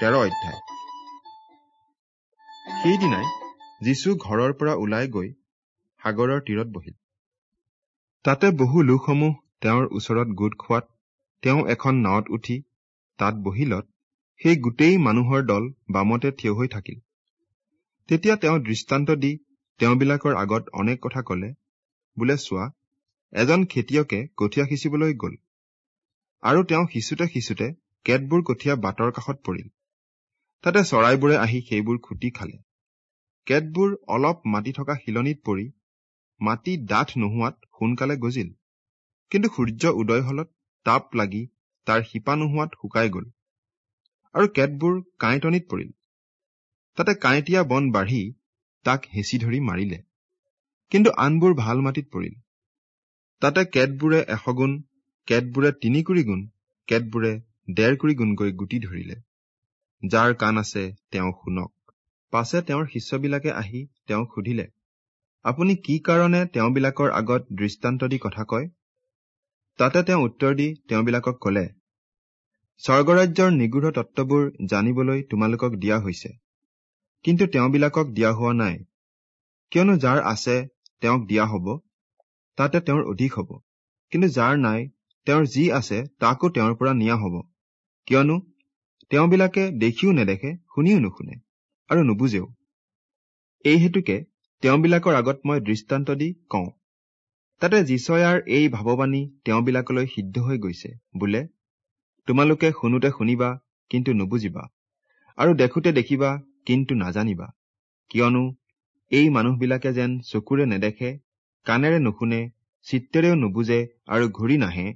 তেৰ অধ্যায় সেইদিনাই যীশু ঘৰৰ পৰা ওলাই গৈ সাগৰৰ তীৰত বহিল। তাতে বহু লোকসমূহ তেওঁৰ ওচৰত গোট খোৱাত তেওঁ এখন নাৱত উঠি তাত বহিলত সেই গোটেই মানুহৰ দল বামতে থিয় হৈ থাকিল। তেতিয়া তেওঁ দৃষ্টান্ত দি তেওঁবিলাকৰ আগত অনেক কথা কলে বোলে চোৱা এজন খেতিয়কে কঠীয়া সিঁচিবলৈ গল। আৰু তেওঁ সিঁচোতে সিঁচোতে কেতবোৰ কঠীয়া বাটৰ কাষত পৰিল। তাতে চৰাইবোৰে আহি সেইবোৰ খুটি খালে। কেতবোৰ অলপ মাটি থকা শিলনিত পৰি মাটি ডাঠ নোহোৱাত সোনকালে গজিল। কিন্তু সূৰ্য উদয় হলত তাপ লাগি তাৰ শিপা নোহোৱাত শুকাই গল আৰু কেতবোৰ কাঁইটনিত পৰিল। তাতে কাঁইটীয়া বন বাঢ়ি তাক হেঁচি ধৰি মাৰিলে। কিন্তু আনবোৰ ভাল মাটিত পৰিল। তাতে কেতবোৰে এশগুণ কেতবোৰে তিনি কুৰি গুণ কেতবোৰে ডেৰ কুৰি গুণকৈ গুটি ধৰিলে। যাৰ কাণ আছে তেওঁ শুনক। পাছে তেওঁৰ শিষ্যবিলাকে আহি তেওঁক সুধিলে আপুনি কি কাৰণে তেওঁবিলাকৰ আগত দৃষ্টান্ত দি কথা কয়? তাতে তেওঁ উত্তৰ দি তেওঁবিলাকক কলে স্বৰ্গৰাজ্যৰ নিগূঢ় তত্ত্ববোৰ জানিবলৈ তোমালোকক দিয়া হৈছে। কিন্তু তেওঁবিলাকক দিয়া হোৱা নাই। কিয়নো যাৰ আছে তেওঁক দিয়া হব। তাতে তেওঁৰ অধিক হব। কিন্তু যাৰ নাই তেওঁৰ যি আছে তাকো তেওঁৰ পৰা নিয়া হব। কিয়নো তেওঁবিলাকে দেখিও নেদেখে শুনিও নুশুনে আৰু নুবুজেও। এই হেতুকে তেওঁবিলাকৰ আগত মই দৃষ্টান্ত দি কওঁ তাতে যিচয়াৰ এই ভাৱবাণী তেওঁবিলাকলৈ সিদ্ধ হৈ গৈছে বোলে তোমালোকে শুনোতে শুনিবা কিন্তু নুবুজিবা আৰু দেখোতে দেখিবা কিন্তু নাজানিবা কিয়নো এই মানুহবিলাকে যেন চকুৰে নেদেখে কাণেৰে নুশুনে চিত্তেৰেও নুবুজে আৰু ঘূৰি নাহে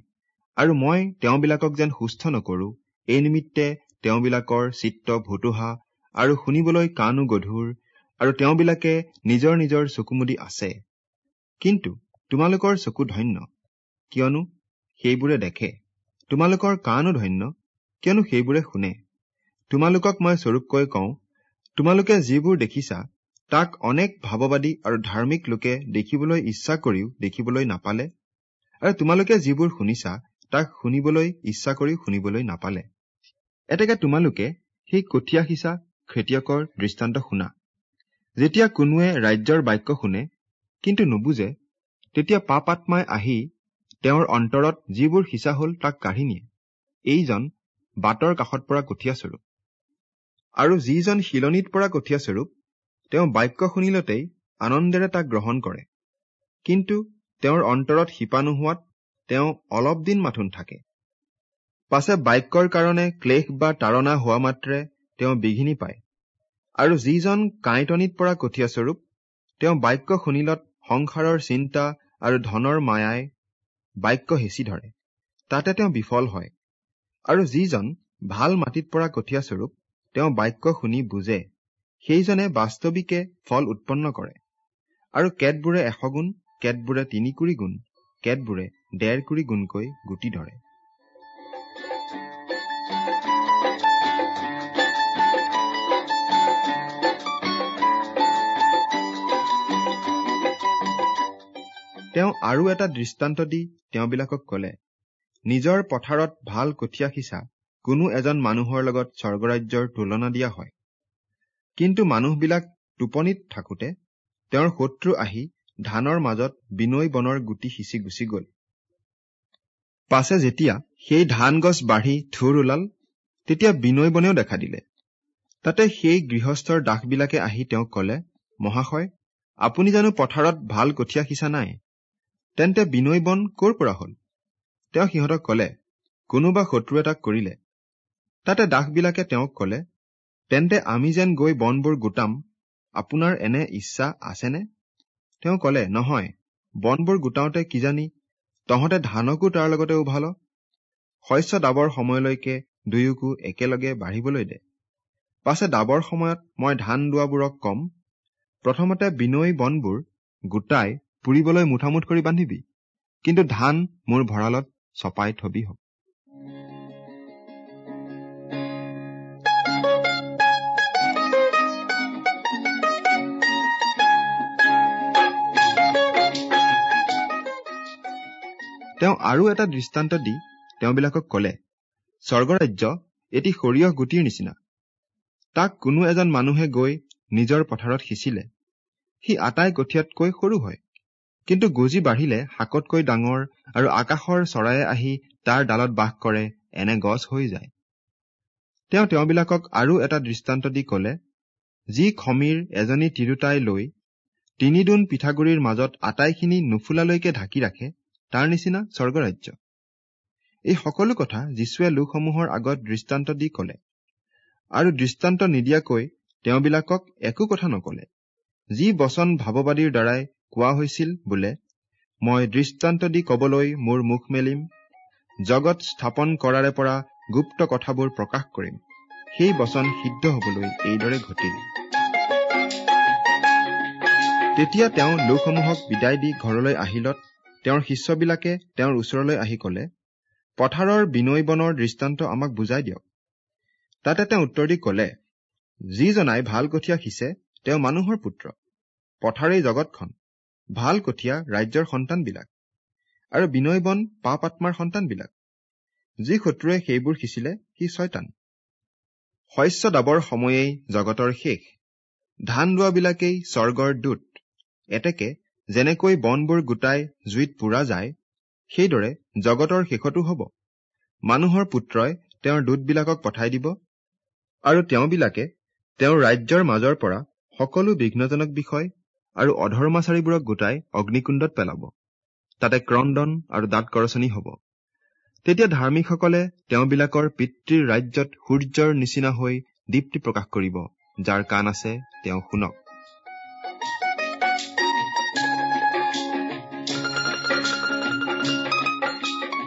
আৰু মই তেওঁবিলাকক যেন সুস্থ নকৰো এই নিমিত্তে তেওঁবিলাকৰ চিত্ত ভতুহা আৰু শুনিবলৈ কাণো গধুৰ আৰু তেওঁবিলাকে নিজৰ নিজৰ চকুমুদি আছে। কিন্তু তোমালোকৰ চকু ধন্য কিয়নো সেইবোৰে দেখে। তোমালোকৰ কাণো ধন্য কিয়নো সেইবোৰে শুনে। তোমালোকক মই স্বৰূপকৈ কওঁ তোমালোকে যিবোৰ দেখিছা তাক অনেক ভাৱবাদী আৰু ধাৰ্মিক লোকে দেখিবলৈ ইচ্ছা কৰিও দেখিবলৈ নাপালে। আৰু তোমালোকে যিবোৰ শুনিছা তাক শুনিবলৈ ইচ্ছা কৰিও শুনিবলৈ নাপালে। এতেকে তোমালোকে সেই কঠীয়া সিঁচা খেতিয়কৰ দৃষ্টান্ত শুনা। যেতিয়া কোনোৱে ৰাজ্যৰ বাক্য শুনে কিন্তু নুবুজে তেতিয়া পাপ আত্মাই আহি তেওঁৰ অন্তৰত যিবোৰ সিঁচা হল তাক কাঢ়ি নিয়ে। এইজন বাটৰ কাষত পৰা কঠীয়াস্বৰূপ আৰু যিজন শিলনিত পৰা কঠীয়াস্বৰূপ তেওঁ বাক্য শুনিলতেই আনন্দেৰে তাক গ্ৰহণ কৰে। কিন্তু তেওঁৰ অন্তৰত শিপা নোহোৱাত তেওঁ অলপ দিন মাথোন থাকে। পাছে বাক্যৰ কাৰণে ক্লেশ বা তাৰণা হোৱা মাত্ৰে তেওঁ বিঘিনি পায়। আৰু যিজন কাঁইটনিত পৰা কঠীয়াস্বৰূপ তেওঁ বাক্য শুনিলত সংসাৰৰ চিন্তা আৰু ধনৰ মায়াই বাক্য হেঁচি ধৰে। তাতে তেওঁ বিফল হয়। আৰু যিজন ভাল মাটিত পৰা কঠীয়াস্বৰূপ তেওঁ বাক্য শুনি বুজে। সেইজনে বাস্তৱিকে ফল উৎপন্ন কৰে। আৰু কেতবোৰে এশগুণ কেতবোৰে তিনি কুৰি গুণ কেতবোৰে ডেৰ কুৰি গুণকৈ গুটি ধৰে। আৰু এটা দৃষ্টান্ত দি তেওঁবিলাকক কলে নিজৰ পথাৰত ভাল কঠীয়া সিঁচা কোনো এজন মানুহৰ লগত স্বৰ্গৰাজ্যৰ তুলনা দিয়া হয়। কিন্তু মানুহবিলাক টোপনিত থাকোতে তেওঁৰ শত্ৰু আহি ধানৰ মাজত বিনৈ বনৰ গুটি সিঁচি গুচি গল। পাছে যেতিয়া সেই ধান গছ বাঢ়ি থুৰ ওলাল তেতিয়া বিনৈ বনেও দেখা দিলে। তাতে সেই গৃহস্থৰ দাসবিলাকে আহি তেওঁক কলে মহাশয় আপুনি জানো পথাৰত ভাল কঠীয়া সিঁচা নাই? তেন্তে বিনয় বন কৰ পৰা হল? তেওঁ সিহঁতক কলে কোনোবা শত্ৰুৱে তাক কৰিলে। তাতে দাসবিলাকে তেওঁক কলে তেন্তে আমি যেন গৈ বনবোৰ গোটাম আপোনাৰ এনে ইচ্ছা আছেনে? তেওঁ কলে নহয় বনবোৰ গোটাওঁতে কিজানি তহঁতে ধানকো তাৰ লগতে উভাল শস্য দাবৰ সময়লৈকে দুয়োকো একেলগে বাঢ়িবলৈ দে। পাছে দাবৰ সময়ত মই ধান দোৱাবোৰক কম প্ৰথমতে বিনৈ বনবোৰ গোটাই পুৰিবলৈ মুঠামুঠ কৰি বান্ধিবি। কিন্তু ধান মোৰ ভঁৰালত চপাই থবি হওক। তেওঁ আৰু এটা দৃষ্টান্ত দি তেওঁবিলাকক কলে স্বৰ্গৰাজ্য এটি সৰিয়হ গুটিৰ নিচিনা। তাক কোনো এজন মানুহে গৈ নিজৰ পথাৰত সিঁচিলে। সি আটাই কঠিয়াতকৈ সৰু হয়। কিন্তু গুজি বাঢ়িলে শাকতকৈ ডাঙৰ আৰু আকাশৰ চৰায়ে আহি তাৰ ডালত বাস কৰে এনে গছ হৈ যায়। তেওঁ তেওঁবিলাকক আৰু এটা দৃষ্টান্ত দি কলে যি খমীৰ এজনী তিৰোতাই লৈ তিনিদোন পিঠাগুৰিৰ মাজত আটাইখিনি নুফুলালৈকে ঢাকি ৰাখে তাৰ নিচিনা স্বৰ্গৰাজ্য। এই সকলো কথা যীশুৱে লোকসমূহৰ আগত দৃষ্টান্ত দি কলে আৰু দৃষ্টান্ত নিদিয়াকৈ তেওঁবিলাকক একো কথা নকলে। যি বচন ভাৱবাদীৰ দ্বাৰাই কোৱা হৈছিল বোলে মই দৃষ্টান্ত দি কবলৈ মোৰ মুখ মেলিম জগত স্থাপন কৰাৰে পৰা গুপ্ত কথাবোৰ প্ৰকাশ কৰিম। সেই বচন সিদ্ধ হবলৈ এইদৰে ঘটিল। তেতিয়া তেওঁ লোকসমূহক বিদায় দি ঘৰলৈ আহিলত তেওঁৰ শিষ্যবিলাকে তেওঁৰ ওচৰলৈ আহি কলে পথাৰৰ বিনৈ বনৰ দৃষ্টান্ত আমাক বুজাই দিয়ক। তাতে তেওঁ উত্তৰ দি কলে যিজনাই ভাল কঠীয়া সিঁচে তেওঁ মানুহৰ পুত্ৰ। পথাৰেই জগতখন। ভাল কঠীয়া ৰাজ্যৰ সন্তানবিলাক আৰু বিনয় বন পাপ আত্মাৰ সন্তানবিলাক। যি শত্ৰুৱে সেইবোৰ সিঁচিলে সি ছয়তান। শস্য দাবৰ সময়েই জগতৰ শেষ। ধান ৰোৱাবিলাকেই স্বৰ্গৰ দূত। এতেকে যেনেকৈ বনবোৰ গোটাই জুইত পোৰা যায় সেইদৰে জগতৰ শেষতো হব। মানুহৰ পুত্ৰই তেওঁৰ দূতবিলাকক পঠাই দিব আৰু তেওঁবিলাকে তেওঁৰ ৰাজ্যৰ মাজৰ পৰা সকলো বিঘ্নজনক বিষয় আৰু অধৰ্মাচাৰীবোৰক গোটাই অগ্নিকুণ্ডত পেলাব। তাতে ক্ৰদন আৰু দাঁত কৰচনি হব। তেতিয়া ধাৰ্মিকসকলে তেওঁবিলাকৰ পিতৃৰ ৰাজ্যত সূৰ্যৰ নিচিনা হৈ দীপ্তি প্ৰকাশ কৰিব যাৰ কাণ আছে তেওঁ শুনক।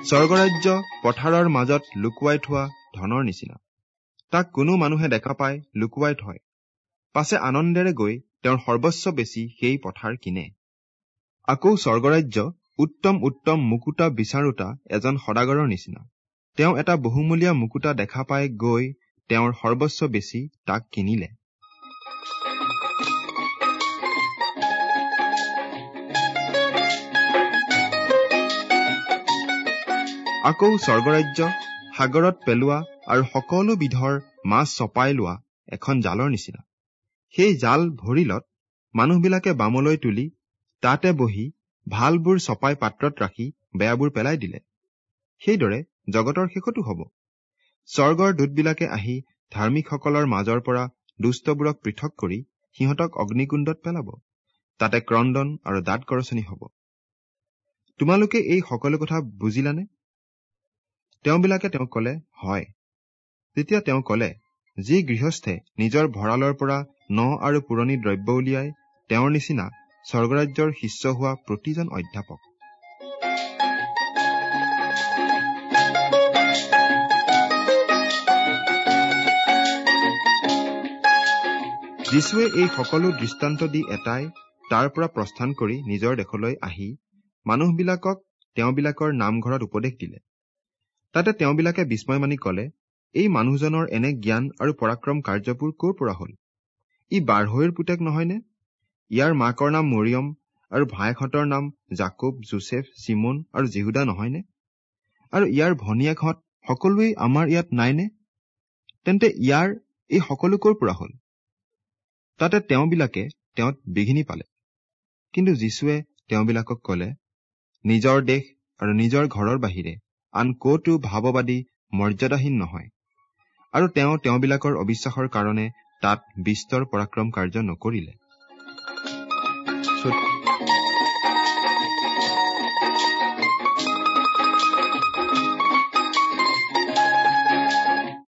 স্বৰ্গৰাজ্য পথাৰৰ মাজত লুকুৱাই থোৱা ধনৰ নিচিনা। তাক কোনো মানুহে দেখা পাই লুকুৱাই থয়। পাছে আনন্দেৰে গৈ তেওঁৰ সৰ্বস্ব বেছি সেই পথাৰ কিনে। আকৌ স্বৰ্গৰাজ্য উত্তম উত্তম মুকুতা বিচাৰোতা এজন সদাগৰৰ নিচিনা। তেওঁ এটা বহুমূলীয়া মুকুতা দেখা পাই গৈ তেওঁৰ সৰ্বস্ব বেছি তাক কিনিলে। আকৌ স্বৰ্গৰাজ্য সাগৰত পেলোৱা আৰু সকলো বিধৰ মাছ চপাই লোৱা এখন জালৰ নিচিনা। সেই জাল ভৰিলত মানুহবিলাকে বামলৈ তুলি তাতে বহি ভালবোৰ চপাই পাত্ৰত ৰাখি বেয়াবোৰ পেলাই দিলে। সেইদৰে জগতৰ শেষতো হব। স্বৰ্গৰ দূতবিলাকে আহি ধাৰ্মিকসকলৰ মাজৰ পৰা দুষ্টবোৰক পৃথক কৰি সিহঁতক অগ্নিকুণ্ডত পেলাব। তাতে ক্ৰদন আৰু দাঁত কৰচনি হব। তোমালোকে এই সকলো কথা বুজিলানে? তেওঁবিলাকে তেওঁক কলে হয়। তেতিয়া তেওঁ কলে যি গৃহস্থে নিজৰ ভঁৰালৰ পৰা ন আৰু পুৰণি দ্ৰব্য উলিয়াই তেওঁৰ নিচিনা স্বৰ্গৰাজ্যৰ শিষ্য হোৱা প্ৰতিজন অধ্যাপক। যীশুৱে এই সকলো দৃষ্টান্ত দি এটাই তাৰ পৰা প্ৰস্থান কৰি নিজৰ দেশলৈ আহি মানুহবিলাকক তেওঁবিলাকৰ নামঘৰত উপদেশ দিলে। তাতে তেওঁবিলাকে বিস্ময় মানি কলে এই মানুহজনৰ এনে জ্ঞান আৰু পৰাক্ৰম কাৰ্যবোৰ কৰ পৰা হল? ই বাঢ়ৈৰ পুতেক নহয়নে? ইয়াৰ মাকৰ নাম মৰিয়ম আৰু ভায়েকহঁতৰ নাম জাকুব জোচেফ চিমন আৰু জিহুদা নহয়নে? আৰু ইয়াৰ ভনীয়েকহঁত সকলোৱেই আমাৰ ইয়াত নাইনে? তেন্তে ইয়াৰ এই সকলো কৰ পৰা হল? তাতে তেওঁবিলাকে তেওঁত বিঘিনি পালে। কিন্তু যীশুৱে তেওঁবিলাকক কলে নিজৰ দেশ আৰু নিজৰ ঘৰৰ বাহিৰে আন কতো ভাৱবাদী মৰ্যাদাহীন নহয়। আৰু তেওঁ তেওঁবিলাকৰ অবিশ্বাসৰ কাৰণে তাত বিস্তৰ পৰাক্ৰম কাৰ্য নকৰিলে।